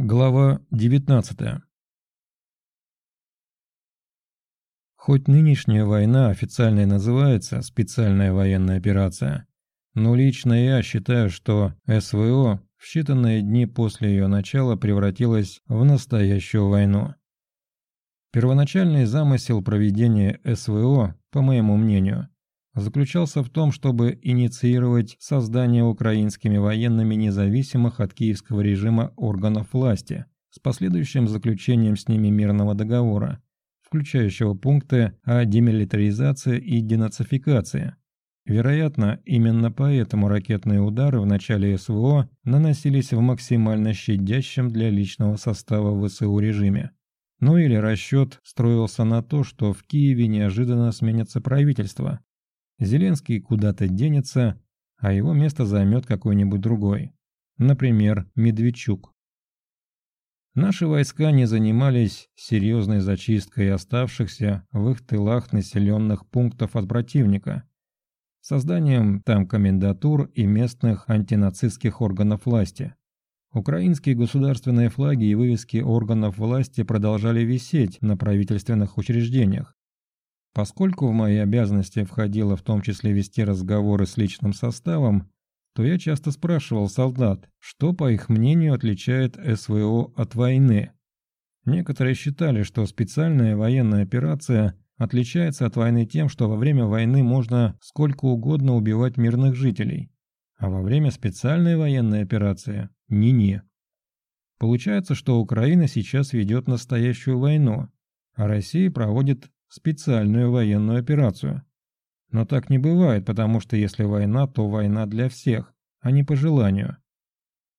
Глава 19 Хоть нынешняя война официально и называется «специальная военная операция», но лично я считаю, что СВО в считанные дни после ее начала превратилась в настоящую войну. Первоначальный замысел проведения СВО, по моему мнению, заключался в том, чтобы инициировать создание украинскими военными независимых от киевского режима органов власти с последующим заключением с ними мирного договора, включающего пункты о демилитаризации и денацификации. Вероятно, именно поэтому ракетные удары в начале СВО наносились в максимально щадящем для личного состава ВСУ режиме. Ну или расчет строился на то, что в Киеве неожиданно сменится правительство, Зеленский куда-то денется, а его место займет какой-нибудь другой. Например, Медведчук. Наши войска не занимались серьезной зачисткой оставшихся в их тылах населенных пунктов от противника, созданием там комендатур и местных антинацистских органов власти. Украинские государственные флаги и вывески органов власти продолжали висеть на правительственных учреждениях, Поскольку в мои обязанности входило в том числе вести разговоры с личным составом, то я часто спрашивал солдат, что, по их мнению, отличает СВО от войны. Некоторые считали, что специальная военная операция отличается от войны тем, что во время войны можно сколько угодно убивать мирных жителей, а во время специальной военной операции – не-не. Получается, что Украина сейчас ведет настоящую войну, а Россия проводит специальную военную операцию. Но так не бывает, потому что если война, то война для всех, а не по желанию.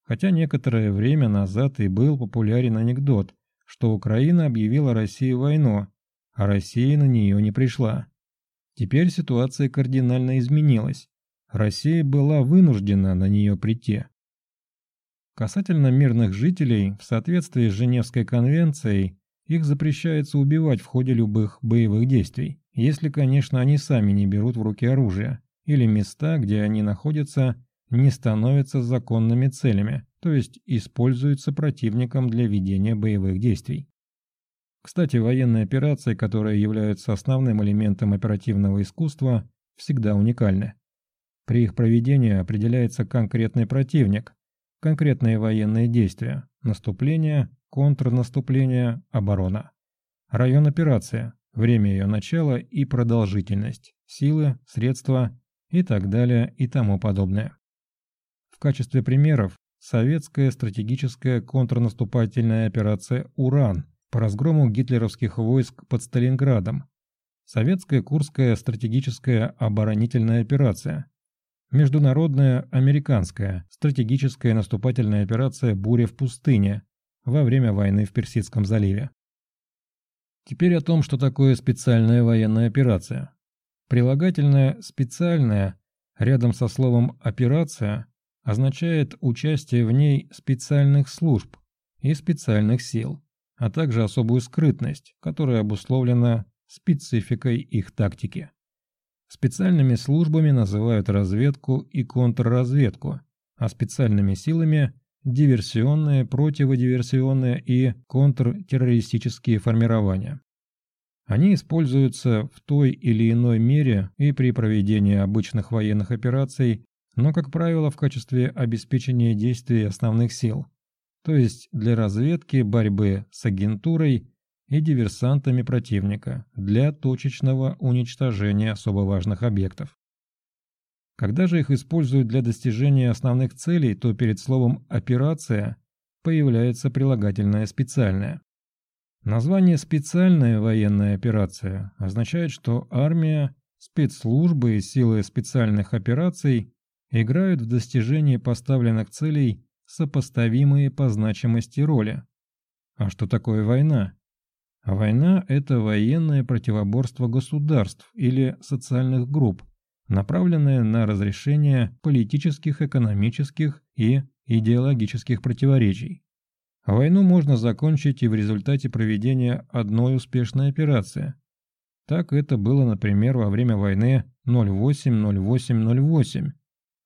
Хотя некоторое время назад и был популярен анекдот, что Украина объявила России войну, а Россия на нее не пришла. Теперь ситуация кардинально изменилась. Россия была вынуждена на нее прийти. Касательно мирных жителей, в соответствии с Женевской конвенцией, их запрещается убивать в ходе любых боевых действий, если, конечно, они сами не берут в руки оружие, или места, где они находятся, не становятся законными целями, то есть используются противником для ведения боевых действий. Кстати, военные операции, которые являются основным элементом оперативного искусства, всегда уникальны. При их проведении определяется конкретный противник, конкретные военные действия, наступление, контрнаступление, оборона. Район операции, время ее начала и продолжительность, силы, средства и так далее и тому подобное. В качестве примеров советская стратегическая контрнаступательная операция «Уран» по разгрому гитлеровских войск под Сталинградом, советская Курская стратегическая оборонительная операция, международная американская стратегическая наступательная операция «Буря в пустыне» во время войны в Персидском заливе. Теперь о том, что такое специальная военная операция. Прилагательное «специальная» рядом со словом «операция» означает участие в ней специальных служб и специальных сил, а также особую скрытность, которая обусловлена спецификой их тактики. Специальными службами называют разведку и контрразведку, а специальными силами диверсионные, противодиверсионные и контртеррористические формирования. Они используются в той или иной мере и при проведении обычных военных операций, но, как правило, в качестве обеспечения действий основных сил, то есть для разведки, борьбы с агентурой и диверсантами противника, для точечного уничтожения особо важных объектов. Когда же их используют для достижения основных целей, то перед словом «операция» появляется прилагательное «специальное». Название «специальная военная операция» означает, что армия, спецслужбы и силы специальных операций играют в достижении поставленных целей сопоставимые по значимости роли. А что такое война? Война – это военное противоборство государств или социальных групп, направленная на разрешение политических, экономических и идеологических противоречий. Войну можно закончить и в результате проведения одной успешной операции. Так это было, например, во время войны 08-08-08,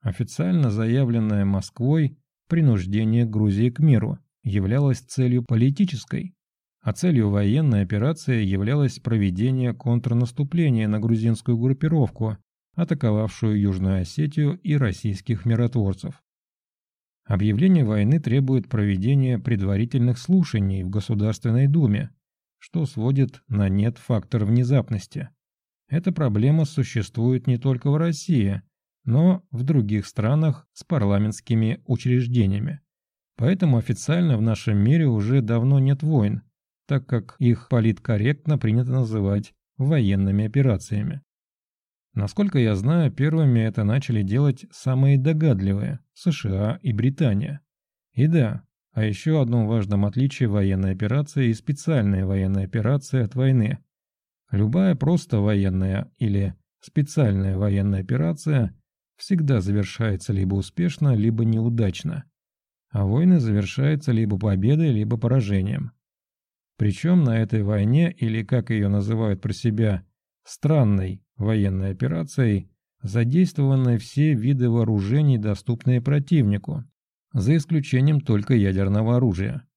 официально заявленная Москвой принуждение Грузии к миру, являлась целью политической, а целью военной операции являлось проведение контрнаступления на грузинскую группировку, атаковавшую Южную Осетию и российских миротворцев. Объявление войны требует проведения предварительных слушаний в Государственной Думе, что сводит на нет фактор внезапности. Эта проблема существует не только в России, но в других странах с парламентскими учреждениями. Поэтому официально в нашем мире уже давно нет войн, так как их политкорректно принято называть военными операциями. Насколько я знаю, первыми это начали делать самые догадливые – США и Британия. И да, а еще одном важном отличии военной операции и специальной военной операции от войны. Любая просто военная или специальная военная операция всегда завершается либо успешно, либо неудачно. А войны завершаются либо победой, либо поражением. Причем на этой войне, или как ее называют про себя, странной военной операцией, задействованы все виды вооружений, доступные противнику, за исключением только ядерного оружия.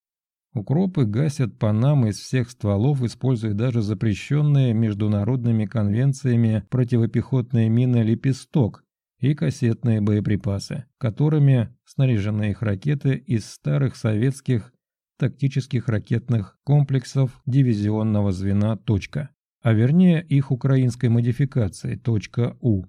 Укропы гасят по нам из всех стволов, используя даже запрещенные международными конвенциями противопехотные мины «Лепесток» и кассетные боеприпасы, которыми снаряжены их ракеты из старых советских тактических ракетных комплексов дивизионного звена «Точка», а вернее их украинской модификации «Точка У».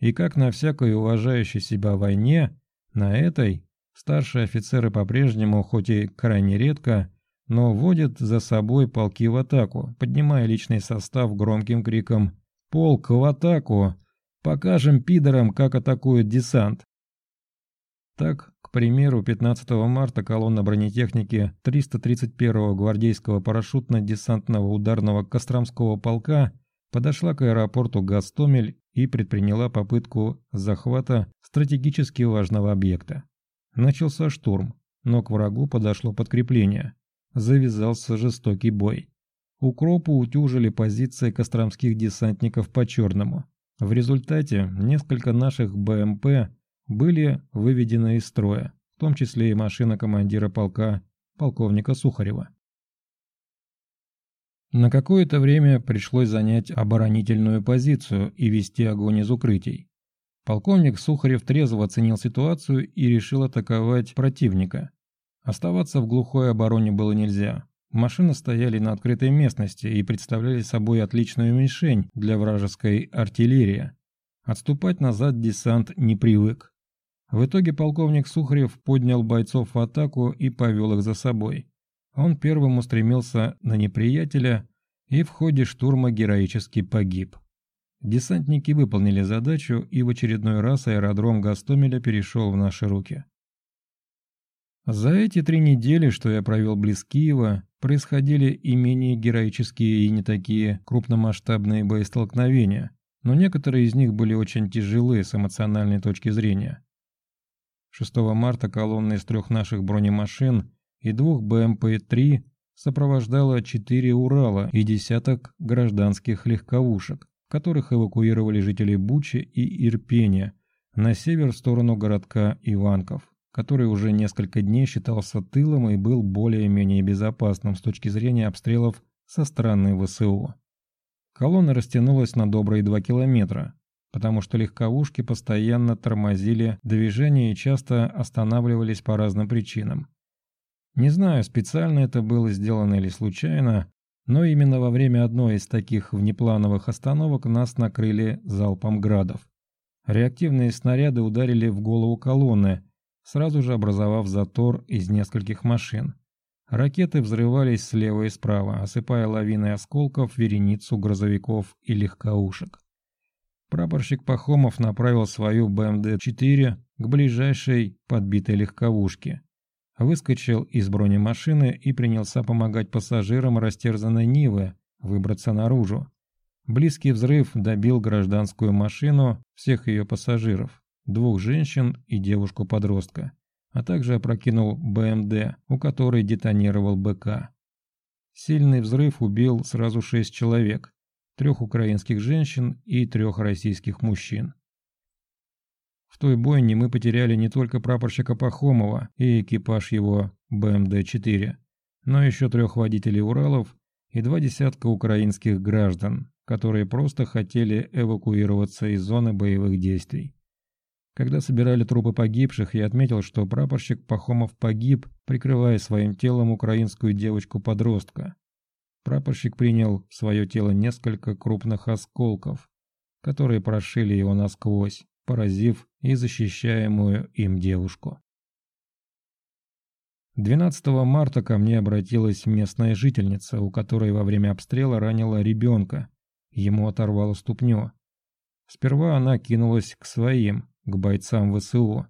И как на всякой уважающей себя войне, на этой старшие офицеры по-прежнему, хоть и крайне редко, но вводят за собой полки в атаку, поднимая личный состав громким криком «Полк в атаку! Покажем пидорам, как атакует десант!» Так, примеру, 15 марта колонна бронетехники 331-го гвардейского парашютно-десантного ударного Костромского полка подошла к аэропорту Гастомель и предприняла попытку захвата стратегически важного объекта. Начался штурм, но к врагу подошло подкрепление. Завязался жестокий бой. Укропу утюжили позиции костромских десантников по черному. В результате несколько наших БМП были выведены из строя, в том числе и машина командира полка, полковника Сухарева. На какое-то время пришлось занять оборонительную позицию и вести огонь из укрытий. Полковник Сухарев трезво оценил ситуацию и решил атаковать противника. Оставаться в глухой обороне было нельзя. Машины стояли на открытой местности и представляли собой отличную мишень для вражеской артиллерии. Отступать назад десант не привык. В итоге полковник Сухарев поднял бойцов в атаку и повел их за собой. Он первым устремился на неприятеля и в ходе штурма героически погиб. Десантники выполнили задачу, и в очередной раз аэродром Гастомеля перешел в наши руки. За эти три недели, что я провел близ Киева, происходили и менее героические и не такие крупномасштабные боестолкновения, но некоторые из них были очень тяжелые с эмоциональной точки зрения. 6 марта колонна из трех наших бронемашин и двух БМП-3 сопровождала четыре Урала и десяток гражданских легковушек, которых эвакуировали жители Бучи и Ирпения на север в сторону городка Иванков, который уже несколько дней считался тылом и был более-менее безопасным с точки зрения обстрелов со стороны ВСУ. Колонна растянулась на добрые два километра, потому что легковушки постоянно тормозили движение и часто останавливались по разным причинам. Не знаю, специально это было сделано или случайно, но именно во время одной из таких внеплановых остановок нас накрыли залпом градов. Реактивные снаряды ударили в голову колонны, сразу же образовав затор из нескольких машин. Ракеты взрывались слева и справа, осыпая лавиной осколков вереницу грузовиков и легковушек. Прапорщик Пахомов направил свою БМД-4 к ближайшей подбитой легковушке. Выскочил из бронемашины и принялся помогать пассажирам растерзанной Нивы выбраться наружу. Близкий взрыв добил гражданскую машину, всех ее пассажиров, двух женщин и девушку-подростка, а также опрокинул БМД, у которой детонировал БК. Сильный взрыв убил сразу шесть человек, трех украинских женщин и трех российских мужчин. В той бойне мы потеряли не только прапорщика Пахомова и экипаж его БМД-4, но еще трех водителей Уралов и два десятка украинских граждан, которые просто хотели эвакуироваться из зоны боевых действий. Когда собирали трупы погибших, я отметил, что прапорщик Пахомов погиб, прикрывая своим телом украинскую девочку-подростка. Прапорщик принял в свое тело несколько крупных осколков, которые прошили его насквозь, поразив и защищаемую им девушку. 12 марта ко мне обратилась местная жительница, у которой во время обстрела ранила ребенка. Ему оторвало ступню. Сперва она кинулась к своим, к бойцам ВСУ,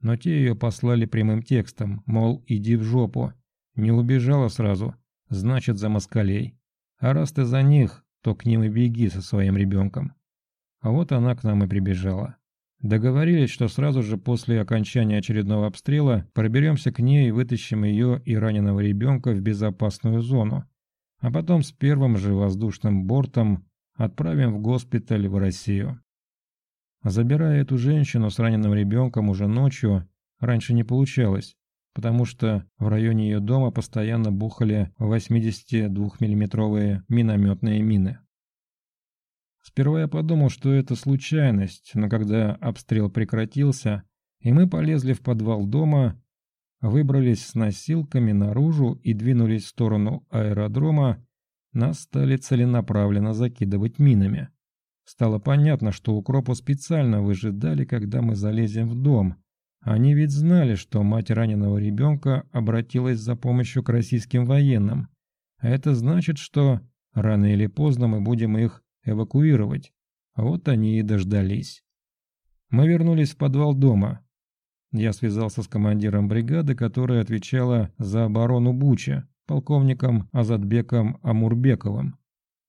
но те ее послали прямым текстом, мол, иди в жопу. Не убежала сразу, значит за москалей. А раз ты за них, то к ним и беги со своим ребенком. А вот она к нам и прибежала. Договорились, что сразу же после окончания очередного обстрела проберемся к ней и вытащим ее и раненого ребенка в безопасную зону, а потом с первым же воздушным бортом отправим в госпиталь в Россию. Забирая эту женщину с раненым ребенком уже ночью, раньше не получалось, потому что в районе ее дома постоянно бухали 82 миллиметровые минометные мины. Сперва я подумал, что это случайность, но когда обстрел прекратился, и мы полезли в подвал дома, выбрались с носилками наружу и двинулись в сторону аэродрома, нас стали целенаправленно закидывать минами. Стало понятно, что укропу специально выжидали, когда мы залезем в дом. Они ведь знали, что мать раненого ребенка обратилась за помощью к российским военным. А это значит, что рано или поздно мы будем их эвакуировать. Вот они и дождались. Мы вернулись в подвал дома. Я связался с командиром бригады, которая отвечала за оборону Буча, полковником Азатбеком Амурбековым.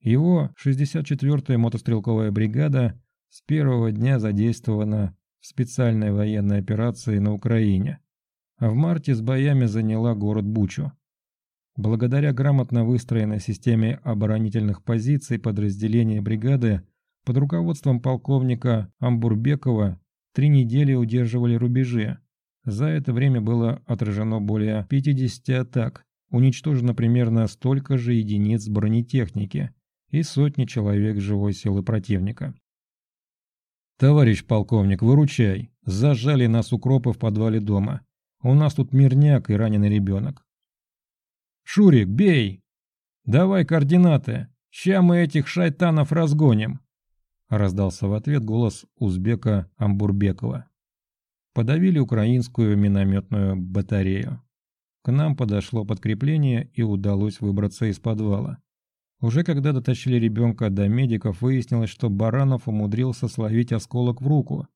Его 64-я мотострелковая бригада с первого дня задействована специальной военной операции на Украине, а в марте с боями заняла город Бучу. Благодаря грамотно выстроенной системе оборонительных позиций подразделения бригады под руководством полковника Амбурбекова три недели удерживали рубежи. За это время было отражено более 50 атак, уничтожено примерно столько же единиц бронетехники и сотни человек живой силы противника. «Товарищ полковник, выручай! Зажали нас укропы в подвале дома. У нас тут мирняк и раненый ребенок. «Шурик, бей! Давай координаты! Ща мы этих шайтанов разгоним!» Раздался в ответ голос узбека Амбурбекова. Подавили украинскую минометную батарею. К нам подошло подкрепление и удалось выбраться из подвала. Уже когда дотащили ребенка до медиков, выяснилось, что Баранов умудрился словить осколок в руку.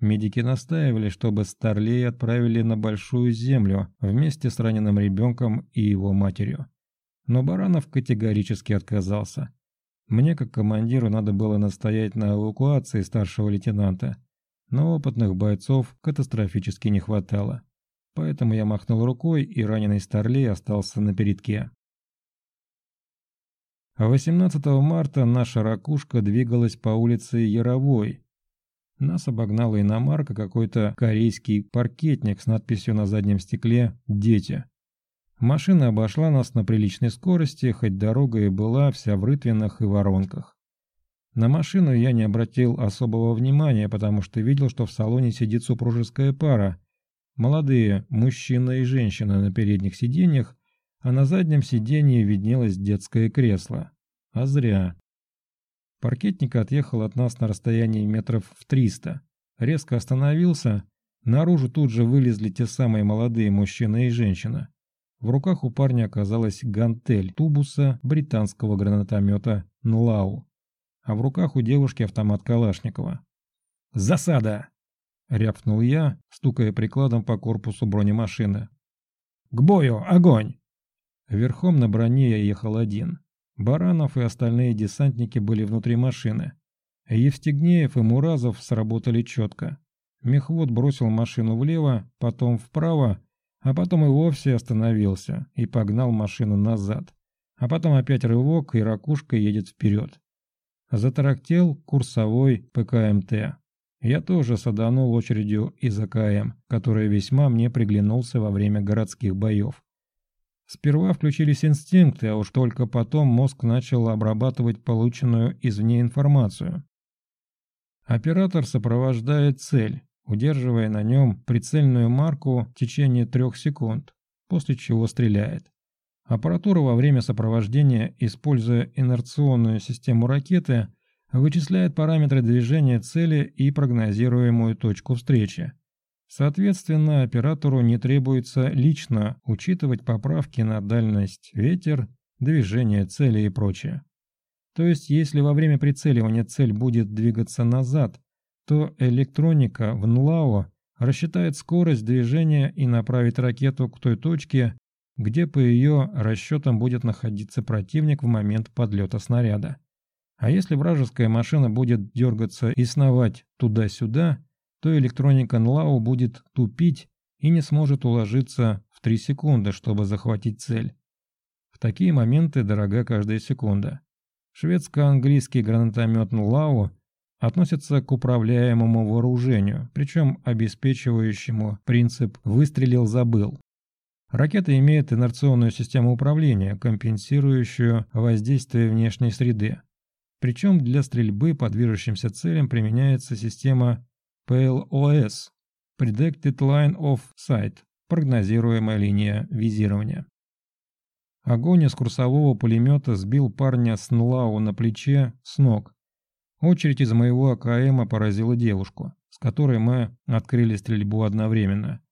Медики настаивали, чтобы Старлей отправили на Большую Землю вместе с раненым ребенком и его матерью. Но Баранов категорически отказался. Мне, как командиру, надо было настоять на эвакуации старшего лейтенанта, но опытных бойцов катастрофически не хватало. Поэтому я махнул рукой, и раненый Старлей остался на передке. 18 марта наша ракушка двигалась по улице Яровой, нас обогнала иномарка какой-то корейский паркетник с надписью на заднем стекле «Дети». Машина обошла нас на приличной скорости, хоть дорога и была вся в рытвинах и воронках. На машину я не обратил особого внимания, потому что видел, что в салоне сидит супружеская пара. Молодые мужчина и женщина на передних сиденьях, а на заднем сиденье виднелось детское кресло. А зря. Паркетник отъехал от нас на расстоянии метров в триста. Резко остановился. Наружу тут же вылезли те самые молодые мужчина и женщина. В руках у парня оказалась гантель тубуса британского гранатомета «Нлау», а в руках у девушки автомат Калашникова. «Засада!» — рявкнул я, стукая прикладом по корпусу бронемашины. «К бою! Огонь!» Верхом на броне я ехал один. Баранов и остальные десантники были внутри машины. Евстигнеев и Муразов сработали четко. Мехвод бросил машину влево, потом вправо, а потом и вовсе остановился и погнал машину назад. А потом опять рывок, и ракушка едет вперед. Затарактел курсовой ПКМТ. Я тоже саданул очередью из АКМ, который весьма мне приглянулся во время городских боев. Сперва включились инстинкты, а уж только потом мозг начал обрабатывать полученную извне информацию. Оператор сопровождает цель, удерживая на нем прицельную марку в течение трех секунд, после чего стреляет. Аппаратура во время сопровождения, используя инерционную систему ракеты, вычисляет параметры движения цели и прогнозируемую точку встречи. Соответственно, оператору не требуется лично учитывать поправки на дальность ветер, движение цели и прочее. То есть, если во время прицеливания цель будет двигаться назад, то электроника в НЛАО рассчитает скорость движения и направит ракету к той точке, где по ее расчетам будет находиться противник в момент подлета снаряда. А если вражеская машина будет дергаться и сновать туда-сюда, то электроника НЛАУ будет тупить и не сможет уложиться в 3 секунды, чтобы захватить цель. В такие моменты дорога каждая секунда. Шведско-английский гранатомет НЛАУ относится к управляемому вооружению, причем обеспечивающему принцип «выстрелил-забыл». Ракета имеет инерционную систему управления, компенсирующую воздействие внешней среды. Причем для стрельбы по движущимся целям применяется система PLOS – Predicted Line of Sight – прогнозируемая линия визирования. Огонь из курсового пулемета сбил парня с НЛАУ на плече с ног. Очередь из моего АКМа поразила девушку, с которой мы открыли стрельбу одновременно.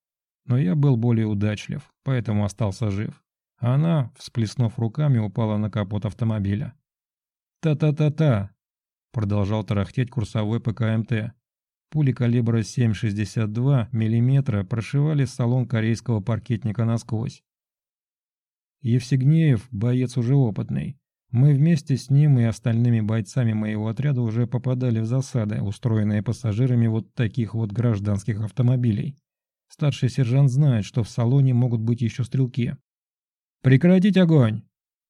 Но я был более удачлив, поэтому остался жив. Она, всплеснув руками, упала на капот автомобиля. «Та-та-та-та!» – продолжал тарахтеть курсовой ПКМТ. Пули калибра 7,62 мм прошивали салон корейского паркетника насквозь. Евсигнеев – боец уже опытный. Мы вместе с ним и остальными бойцами моего отряда уже попадали в засады, устроенные пассажирами вот таких вот гражданских автомобилей. Старший сержант знает, что в салоне могут быть еще стрелки. «Прекратить огонь!»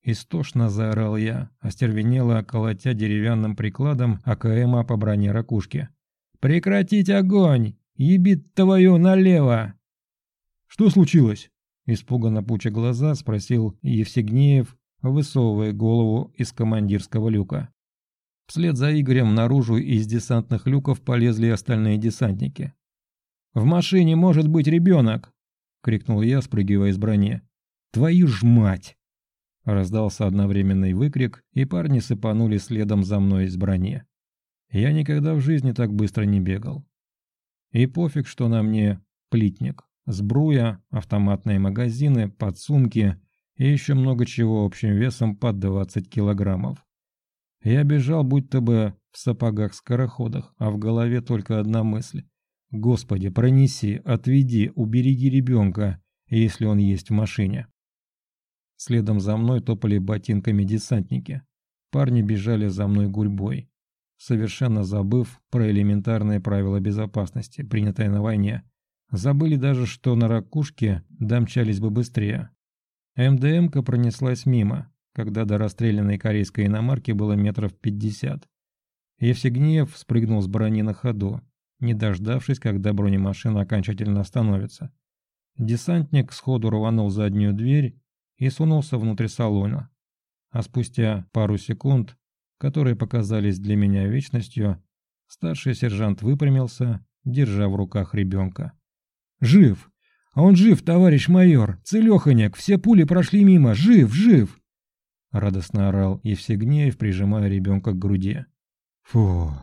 Истошно заорал я, остервенело колотя деревянным прикладом АКМа по броне ракушки. «Прекратить огонь! Ебит твою налево!» «Что случилось?» Испуганно пуча глаза, спросил Евсегнеев, высовывая голову из командирского люка. Вслед за Игорем наружу из десантных люков полезли остальные десантники. «В машине может быть ребенок!» — крикнул я, спрыгивая из брони. «Твою ж мать!» Раздался одновременный выкрик, и парни сыпанули следом за мной из брони. Я никогда в жизни так быстро не бегал. И пофиг, что на мне плитник, сбруя, автоматные магазины, подсумки и еще много чего общим весом под 20 килограммов. Я бежал будто бы в сапогах-скороходах, а в голове только одна мысль. «Господи, пронеси, отведи, убереги ребенка, если он есть в машине». Следом за мной топали ботинками десантники. Парни бежали за мной гурьбой совершенно забыв про элементарные правила безопасности, принятые на войне. Забыли даже, что на ракушке домчались бы быстрее. МДМка пронеслась мимо, когда до расстрелянной корейской иномарки было метров пятьдесят. Евсегниев спрыгнул с брони на ходу, не дождавшись, когда бронемашина окончательно остановится. Десантник сходу рванул заднюю дверь и сунулся внутрь салона. А спустя пару секунд которые показались для меня вечностью, старший сержант выпрямился, держа в руках ребенка. «Жив! А он жив, товарищ майор! Целеханяк! Все пули прошли мимо! Жив! Жив!» Радостно орал Евсегнеев, прижимая ребенка к груди. «Фу!»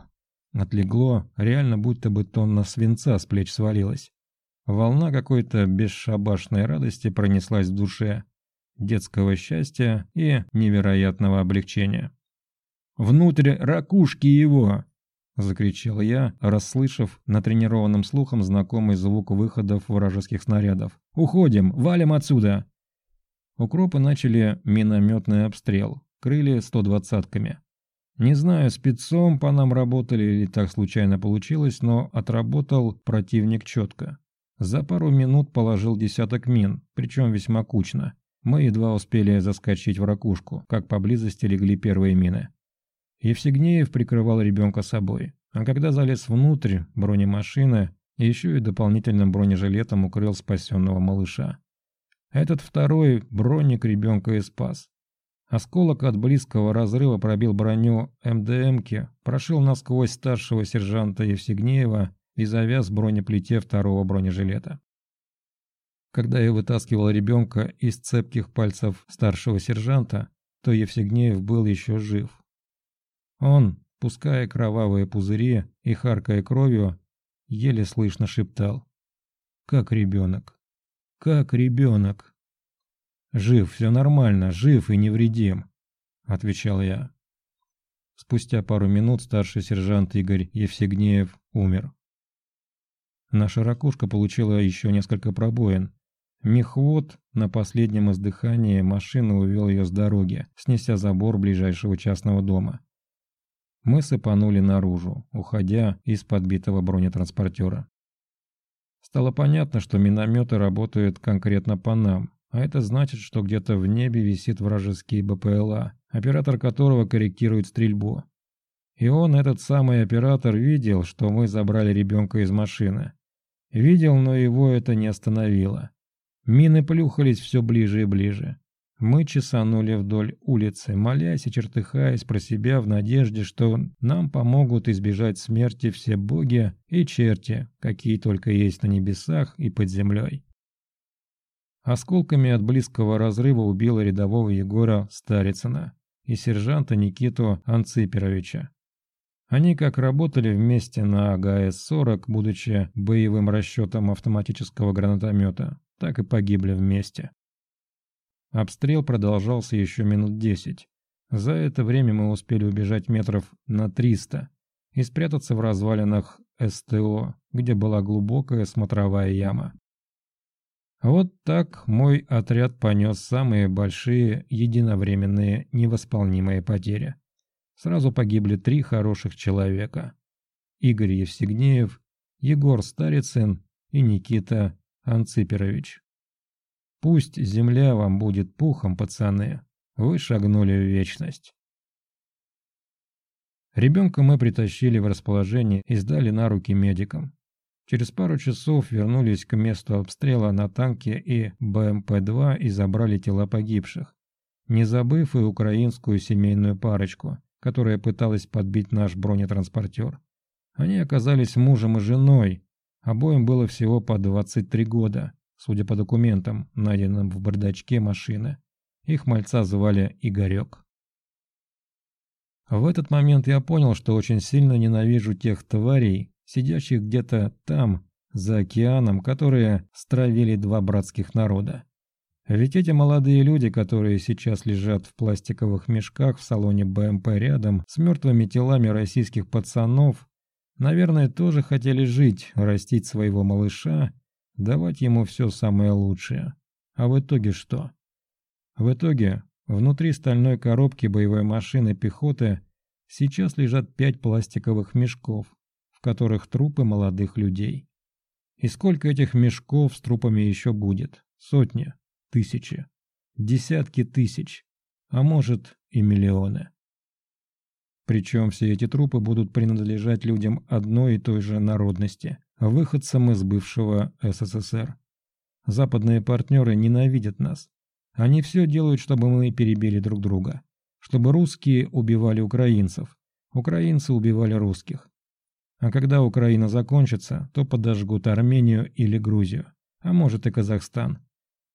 Отлегло, реально будто бы тонна свинца с плеч свалилась. Волна какой-то бесшабашной радости пронеслась в душе, детского счастья и невероятного облегчения. Внутрь ракушки его!» — закричал я, расслышав натренированным слухом знакомый звук выходов вражеских снарядов. «Уходим! Валим отсюда!» Укропы начали минометный обстрел, крыли 120-ками. Не знаю, спецом по нам работали или так случайно получилось, но отработал противник четко. За пару минут положил десяток мин, причем весьма кучно. Мы едва успели заскочить в ракушку, как поблизости легли первые мины. Евсегнеев прикрывал ребенка собой. а когда залез внутрь бронемашины, еще и дополнительным бронежилетом укрыл спасенного малыша. Этот второй броник ребенка и спас. Осколок от близкого разрыва пробил броню МДМки, прошил насквозь старшего сержанта Евсигнеева и завяз бронеплите второго бронежилета. Когда я вытаскивал ребенка из цепких пальцев старшего сержанта, то Евсигнеев был еще жив. Он, пуская кровавые пузыри и харкая кровью, еле слышно шептал. «Как ребенок? Как ребенок?» «Жив, все нормально, жив и невредим», — отвечал я. Спустя пару минут старший сержант Игорь Евсегнеев умер. Наша ракушка получила еще несколько пробоин. Мехвод на последнем издыхании машины увел ее с дороги, снеся забор ближайшего частного дома. Мы сыпанули наружу, уходя из подбитого бронетранспортера. Стало понятно, что минометы работают конкретно по нам, а это значит, что где-то в небе висит вражеский БПЛА, оператор которого корректирует стрельбу. И он, этот самый оператор, видел, что мы забрали ребенка из машины. Видел, но его это не остановило. Мины плюхались все ближе и ближе. Мы чесанули вдоль улицы, молясь и чертыхаясь про себя в надежде, что нам помогут избежать смерти все боги и черти, какие только есть на небесах и под землей. Осколками от близкого разрыва убила рядового Егора Старицына и сержанта Никиту Анциперовича. Они как работали вместе на АГС-40, будучи боевым расчетом автоматического гранатомета, так и погибли вместе. Обстрел продолжался еще минут десять. За это время мы успели убежать метров на 300 и спрятаться в развалинах СТО, где была глубокая смотровая яма. Вот так мой отряд понес самые большие единовременные невосполнимые потери. Сразу погибли три хороших человека. Игорь Евсигнеев, Егор Старицын и Никита Анциперович. Пусть земля вам будет пухом, пацаны. Вы шагнули в вечность. Ребенка мы притащили в расположение и сдали на руки медикам. Через пару часов вернулись к месту обстрела на танке и БМП-2 и забрали тела погибших, не забыв и украинскую семейную парочку, которая пыталась подбить наш бронетранспортер. Они оказались мужем и женой, обоим было всего по 23 года, судя по документам, найденным в бардачке машины. Их мальца звали Игорек. В этот момент я понял, что очень сильно ненавижу тех тварей, сидящих где-то там, за океаном, которые стравили два братских народа. Ведь эти молодые люди, которые сейчас лежат в пластиковых мешках в салоне БМП рядом с мертвыми телами российских пацанов, наверное, тоже хотели жить, растить своего малыша, давать ему все самое лучшее. А в итоге что? В итоге, внутри стальной коробки боевой машины пехоты сейчас лежат пять пластиковых мешков, в которых трупы молодых людей. И сколько этих мешков с трупами еще будет? Сотни, тысячи, десятки тысяч, а может и миллионы. Причем все эти трупы будут принадлежать людям одной и той же народности, выходцам из бывшего СССР. Западные партнеры ненавидят нас. Они все делают, чтобы мы перебили друг друга. Чтобы русские убивали украинцев, украинцы убивали русских. А когда Украина закончится, то подожгут Армению или Грузию, а может и Казахстан.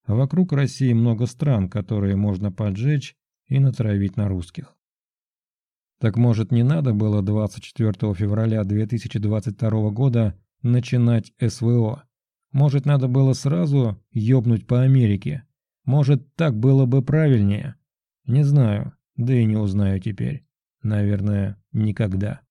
Вокруг России много стран, которые можно поджечь и натравить на русских. Так может не надо было 24 февраля 2022 года начинать СВО? Может надо было сразу ёбнуть по Америке? Может так было бы правильнее? Не знаю, да и не узнаю теперь. Наверное, никогда.